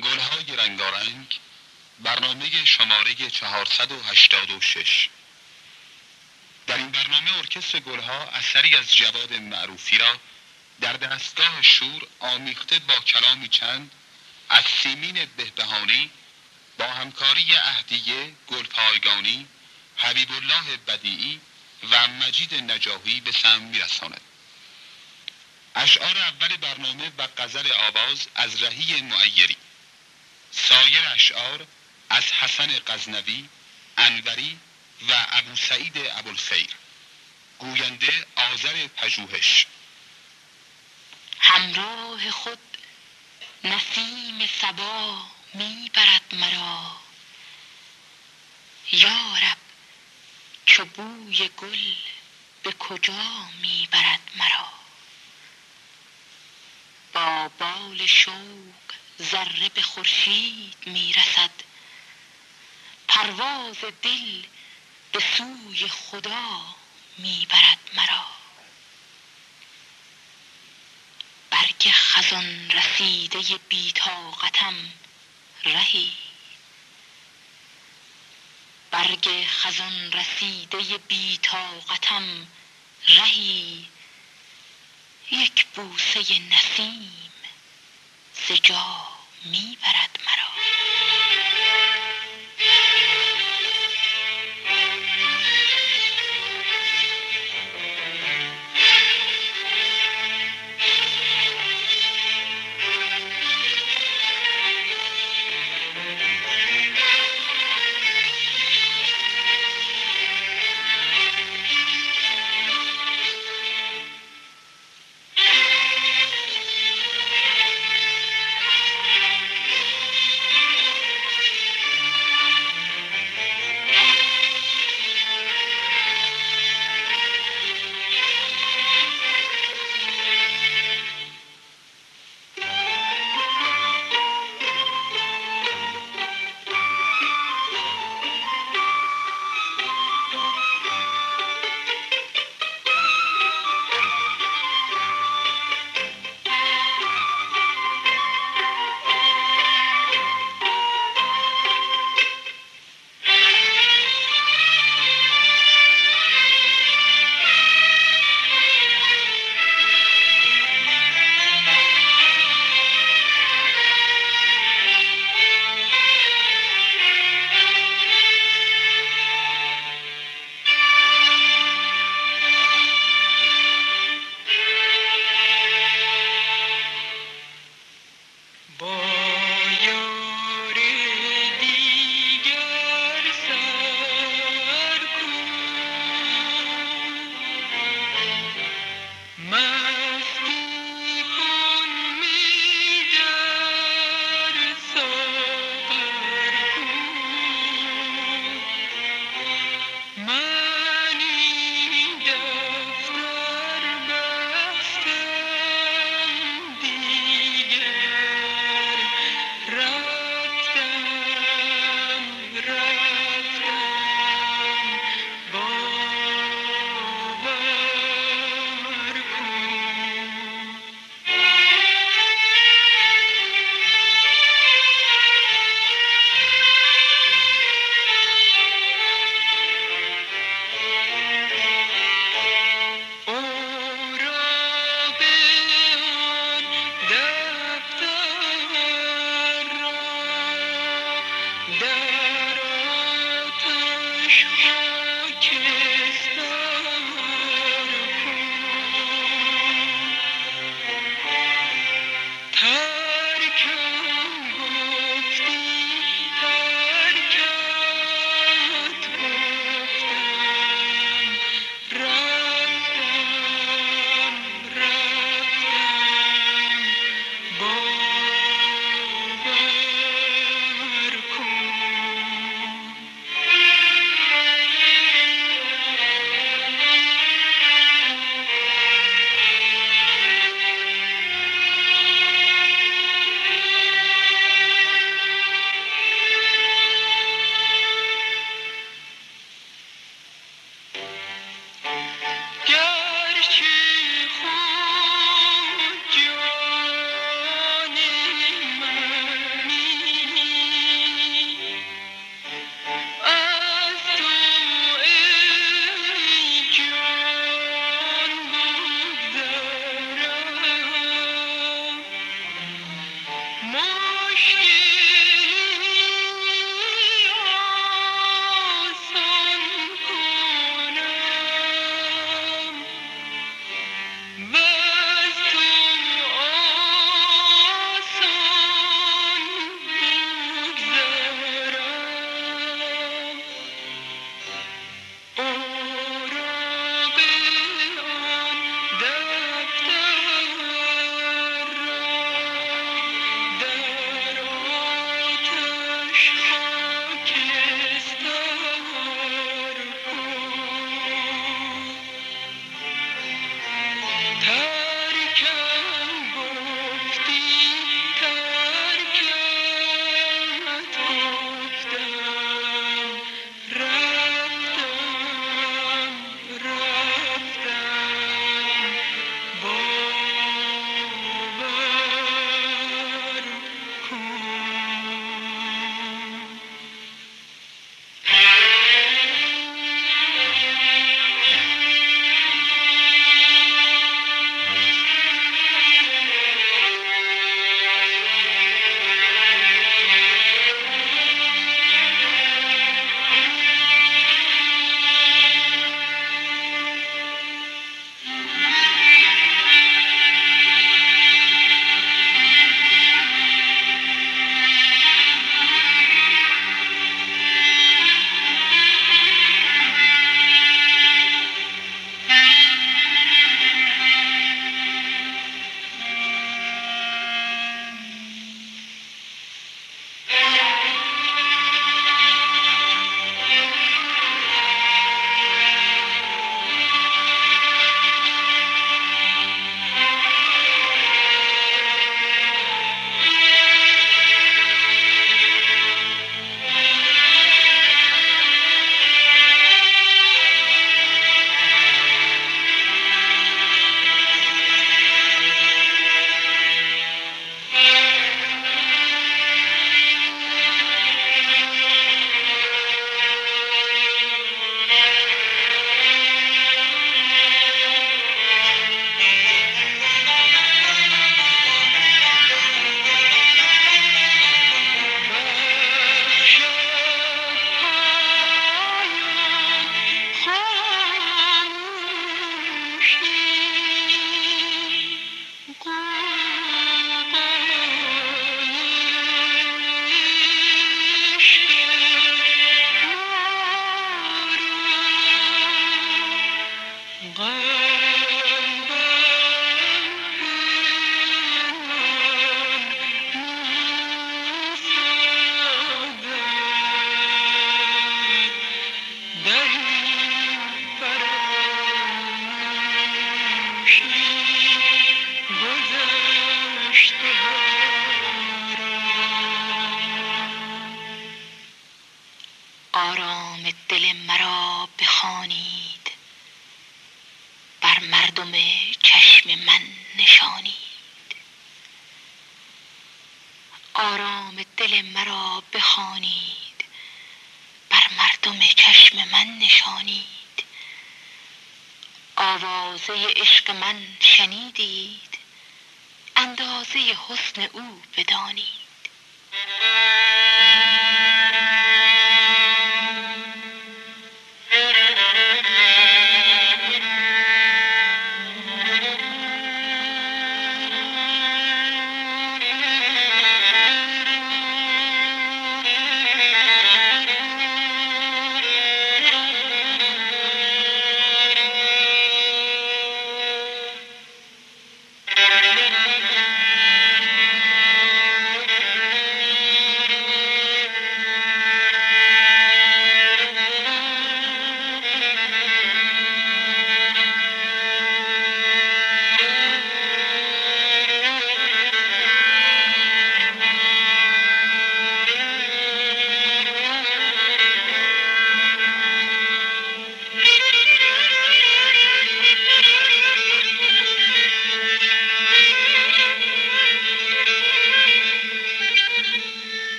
گلهای رنگارنگ برنامه شماره 486 در این برنامه ارکستر گلها اثری از جواد معروفی را در دستگاه شور آمیخته با کلامی چند از سیمین بهبهانی با همکاری اهدیه گلپایگانی حبیب الله بدیعی و مجید نجاهی به سم میرساند. اشعار اول برنامه و قذر آواز از رهی معیری. سایر اشعار از حسن قزنوی انوری و ابو سعید ابوالخیر. گوینده آذر پژوهش. همراه خود نسیم سبا می‌برد مرا. یارب چو بوی گل به کجا می‌برد مرا؟ با بال شوق ذره به خورشید می‌رسد. پرواز دل به سوی خدا می‌برد مرا. برگ خزان رسیده بیتاقتم رهی. برگ خزان رسیده بیتاقتم رهی. یک بوسه نسیم ز جا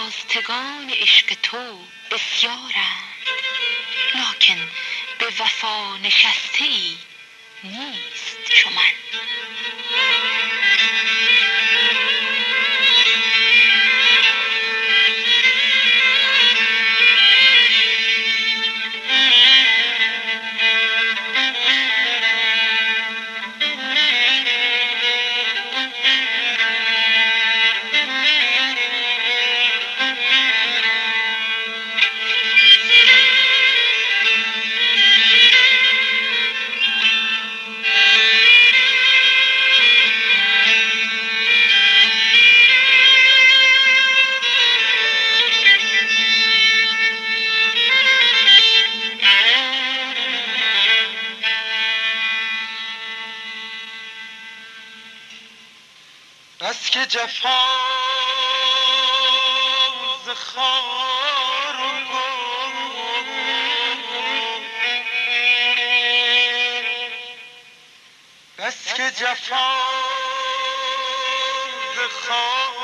خواستگان عشق تو بسیارند. لکن به وفا نشسته ای نیست چو من. می‌برد مرا جفا ز خار و بس که جفا ز خار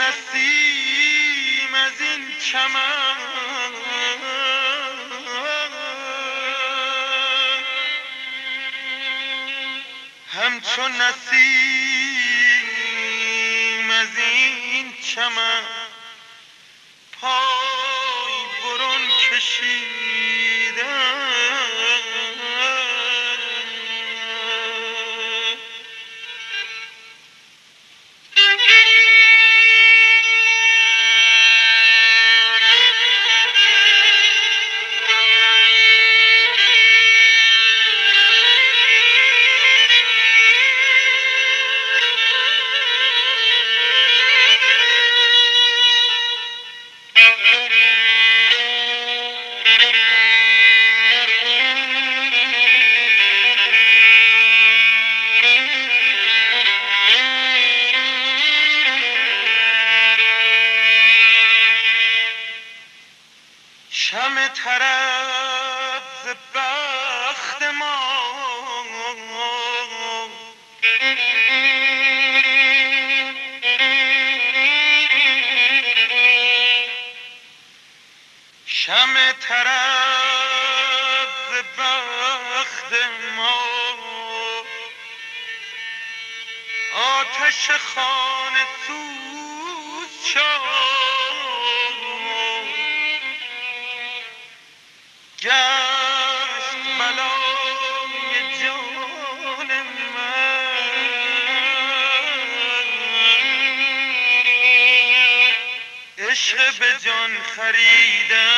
نسیم از این چمن. همچون نسیم از این چمن. پای برون کشیدن شم ز بخت ما. آتش خانه سوز شد گشت بلای جان من. عشق به جان خریدن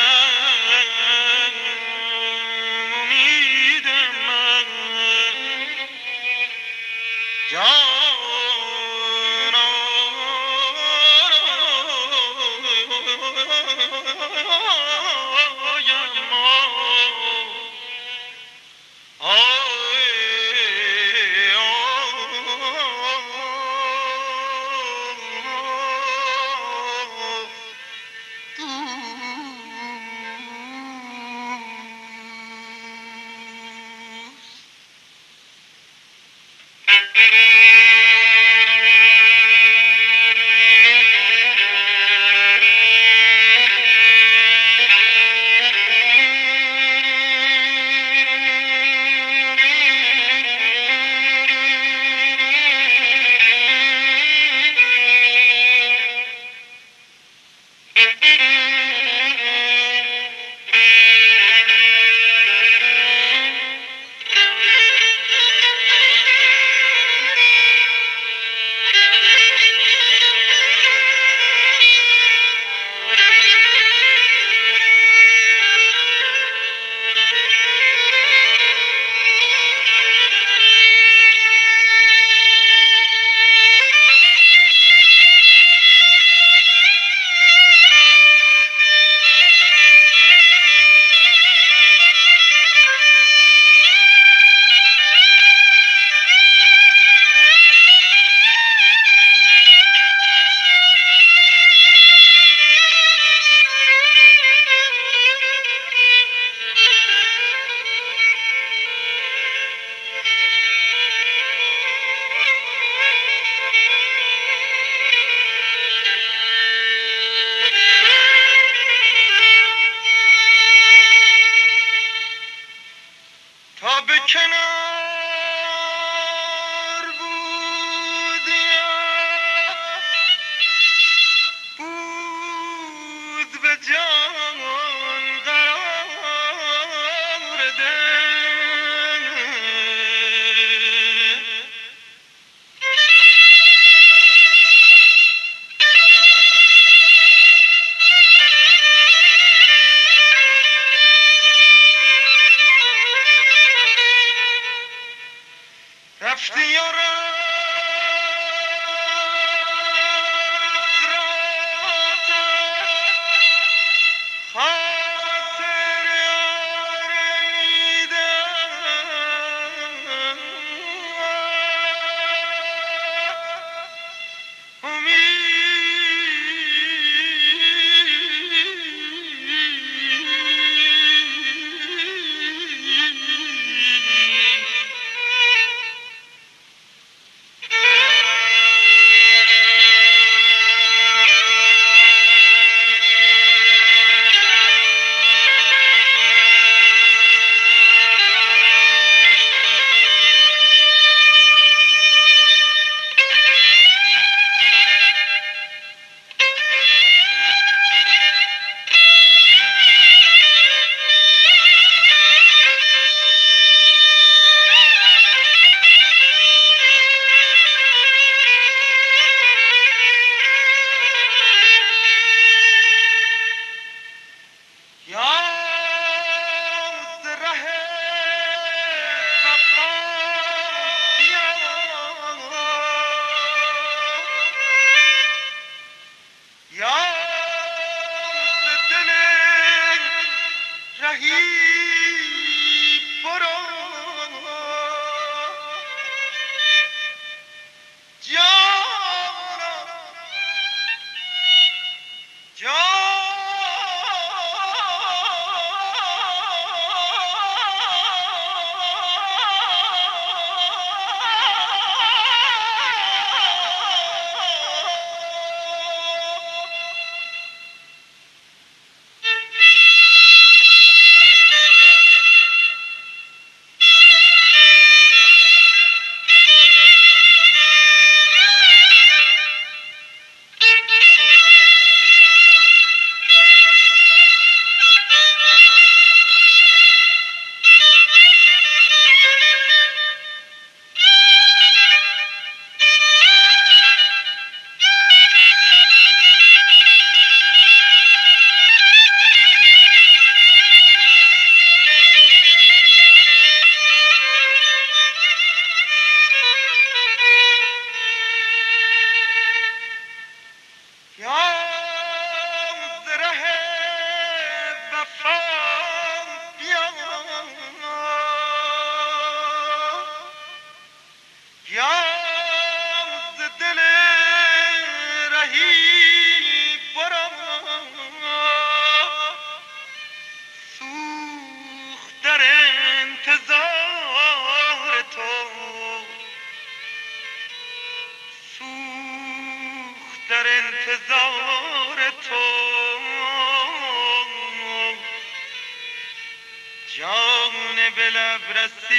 Ibrahim.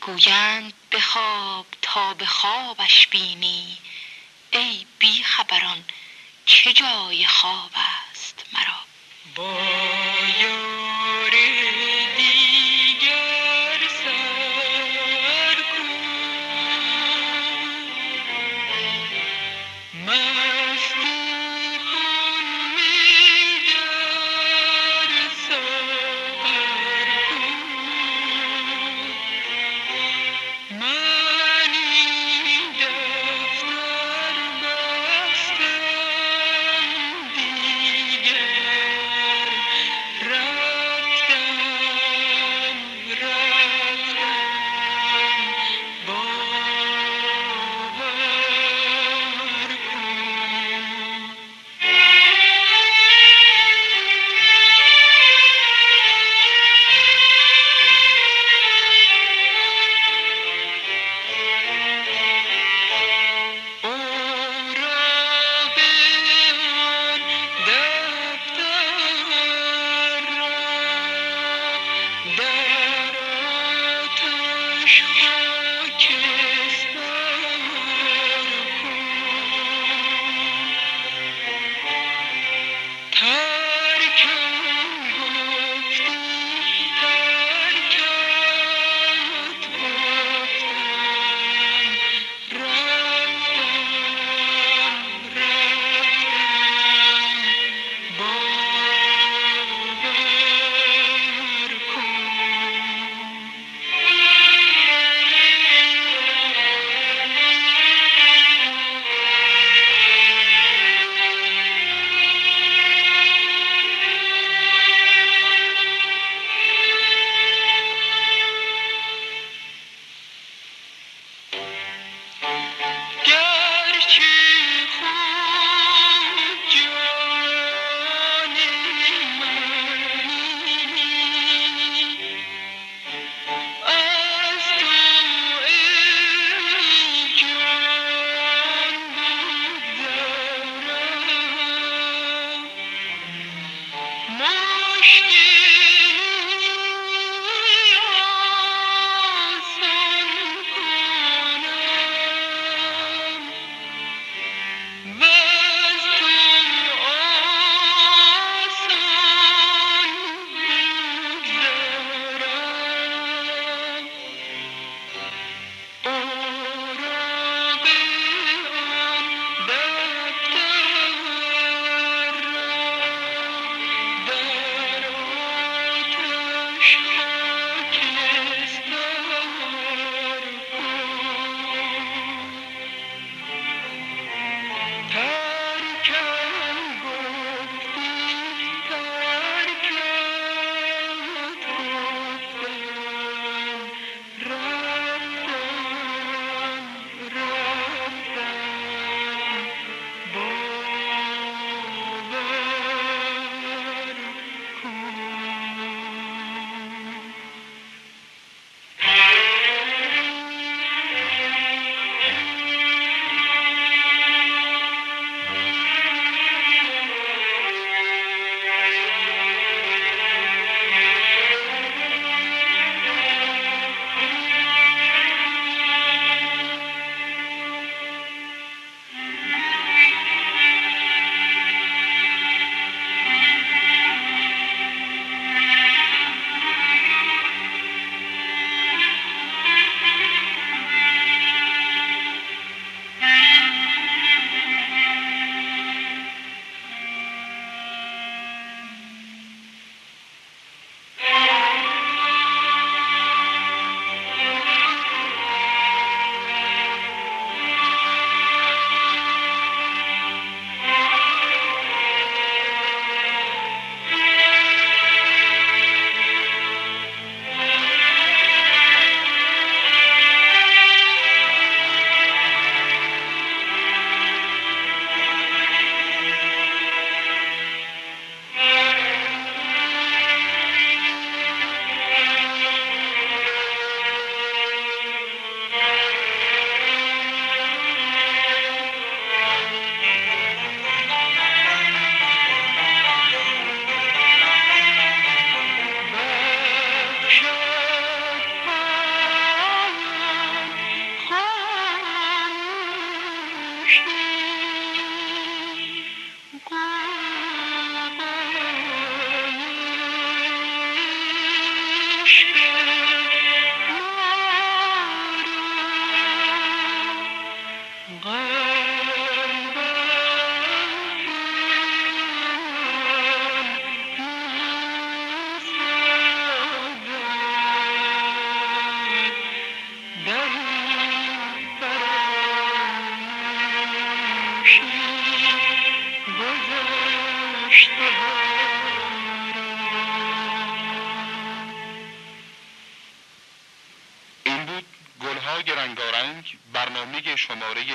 گویند بخواب تا به خوابش بینی ای بی خبران چه جای خواب است مرا؟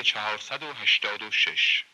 بود گلها گرنگارنگ برنامه شماره 486